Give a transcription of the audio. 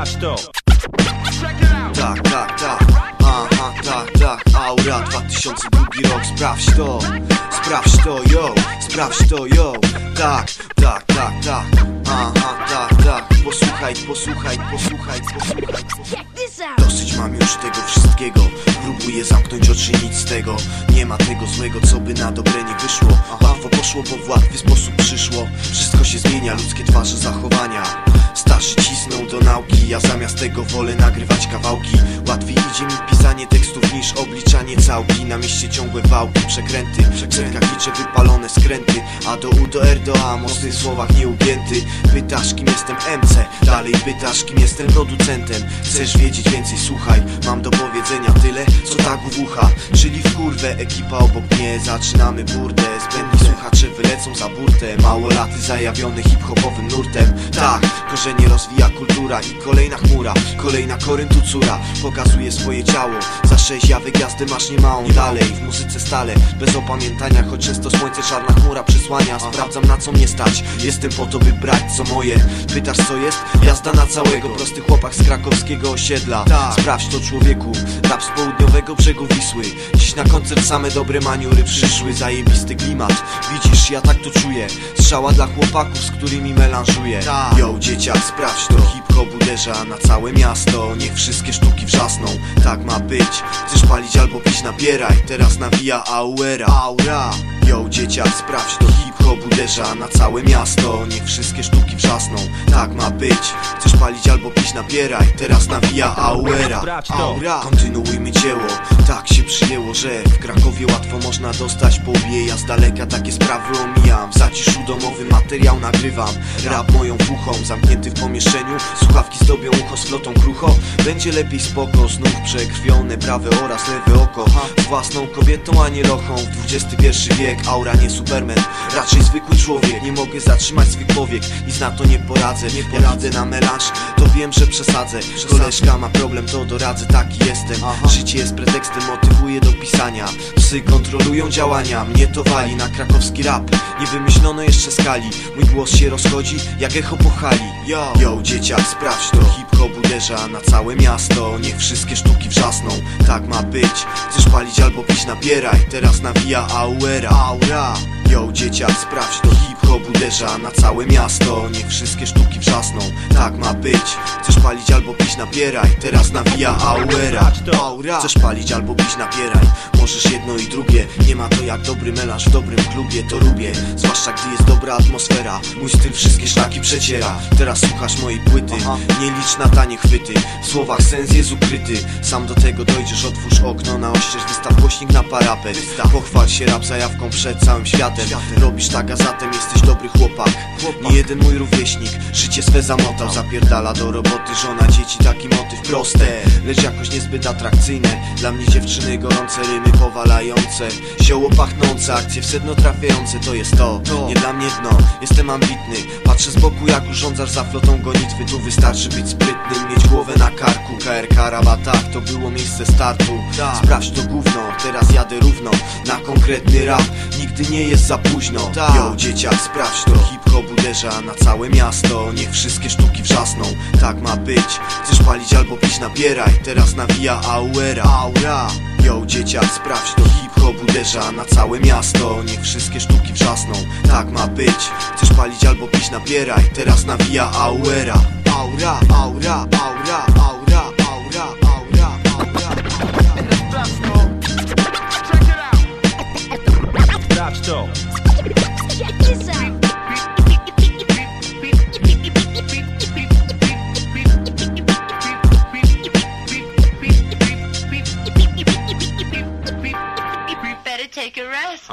Sprawdź to. Tak, tak, tak, aha, tak, tak. Aura 2002 rok, sprawdź to. Sprawdź to, yo, sprawdź to, yo. Tak, tak, tak, tak, aha, tak, tak. Posłuchaj, posłuchaj, posłuchaj, posłuchaj, posłuchaj Dosyć mam już tego wszystkiego. Próbuję zamknąć oczy, nic z tego. Nie ma tego złego, co by na dobre nie wyszło. Łatwo poszło, bo w łatwy sposób przyszło. Wszystko się zmienia, ludzkie twarze, zachowania. Starszy cisną do nauki, ja zamiast tego wolę nagrywać kawałki. Łatwiej idzie mi pisanie tekstów niż obliczanie całki. Na mieście ciągłe wałki, przekręty W liczę wypalone A do U do R do A, mocnych słowach nieugięty. Pytasz kim jestem MC, dalej pytasz kim jestem producentem. Chcesz wiedzieć więcej, słuchaj, mam do powiedzenia tyle Co tak w ucha, czyli w kurwę Ekipa obok mnie, zaczynamy burdę Zbędni słuchacze wylecą za burtę Małolaty zajawione hip-hopowym nurtem. Tak, korzenie rozwija kultura i kolejna chmura Kolejna koryntu córa. Pokazuje swoje ciało Za sześć jawy gwiazdy masz niemałą. Dalej W muzyce stale, bez opamiętania Choć często słońce czarna chmura przysłania. Sprawdzam na co mnie stać. Jestem po to by brać co moje. Pytasz co jest? Jazda na całego. Prosty chłopak z krakowskiego osiedla. Sprawdź to człowieku. Rap z południowego brzegu Wisły. Dziś na koncert same dobre maniury przyszły. Zajebisty klimat. Widzisz, ja tak to czuję. Strzała dla chłopaków, z którymi melanżuję. Yo, dzieciak, sprawdź to. Hip-hop uderza na całe miasto. Niech wszystkie sztuki wrzasną. Tak ma być. Chcesz palić albo pić, nabieraj. Teraz nawija auera Aura Yo, dzieciak, sprawdź to Hip-hop uderza na całe miasto. Niech wszystkie sztuki wrzasną Tak ma być. Chcesz palić albo pić, nabieraj Teraz nawija auera. Aura Kontynuujmy dzieło. Tak się przyjęło, że w Krakowie łatwo można dostać po Ja z daleka takie sprawy omijam materiał nagrywam. Rap moją fuchą, zamknięty w pomieszczeniu. Słuchawki zdobią ucho z flotą krucho. Będzie lepiej spoko, znów przekrwione Prawe oraz lewe oko. Z własną kobietą, a nie lochą W XXI wiek, aura nie superman. Raczej zwykły człowiek, nie mogę zatrzymać swych powiek. Nic na to nie poradzę, nie poradzę na melanż. To wiem, że przesadzę. Koleżka ma problem, to doradzę, taki jestem. Życie jest pretekstem, motywuje do pisania Kontrolują działania, mnie to wali na krakowski rap. Nie wymyślono jeszcze skali. Mój głos się rozchodzi, jak echo po hali Yo, Yo dzieciak, sprawdź to. Hip-hop uderza na całe miasto. Niech wszystkie sztuki wrzasną, tak ma być. Chcesz palić albo pić, nabieraj. Teraz nawija auera Aura Yo, dzieciak, sprawdź to Hip-hop uderza na całe miasto. Niech wszystkie sztuki wrzasną, tak ma być. Chcesz palić albo pić, nabieraj. Teraz nawija auera. Aura. Chcesz palić albo pić, nabieraj. Możesz jedno i drugie. Nie ma to jak dobry melanż w dobrym klubie To lubię, zwłaszcza gdy jest dobra atmosfera. Mój styl wszystkie szlaki przeciera. Teraz słuchasz mojej płyty. Nie licz na tanie chwyty. W słowach sens jest ukryty. Sam do tego dojdziesz, otwórz okno na oścież Wystaw głośnik na parapet. Pochwal się rap zajawką przed całym światem Robisz tak, a zatem jesteś dobry chłopak. Nie jeden mój rówieśnik. Życie swe zamotał Zapierdala do roboty. Żona, dzieci, taki motyw proste Lecz jakoś niezbyt atrakcyjne Dla mnie dziewczyny gorące rymy powalające. Zioło pachnące, akcje w sedno trafiające. To jest to, nie dla mnie dno. Jestem ambitny, patrzę z boku jak urządzasz za flotą gonitwy. Tu wystarczy być sprytnym, mieć głowę na karku. KRK Rabatach, to było miejsce startu. Sprawdź to gówno, teraz jadę równo Na konkretny rap, nigdy nie jest za późno. Yo, dzieciak, sprawdź to. Hip-hop uderza na całe miasto. Niech wszystkie sztuki wrzasną, tak ma być. Chcesz palić albo pić, nabieraj. Teraz nawija auera Aura. Yo, dzieciak, sprawdź to. Hip-hop uderza na całe miasto. Niech wszystkie sztuki wrzasną, tak ma być. Chcesz palić albo pić, nabieraj. Teraz nawija auera aura, aura, aura, rest.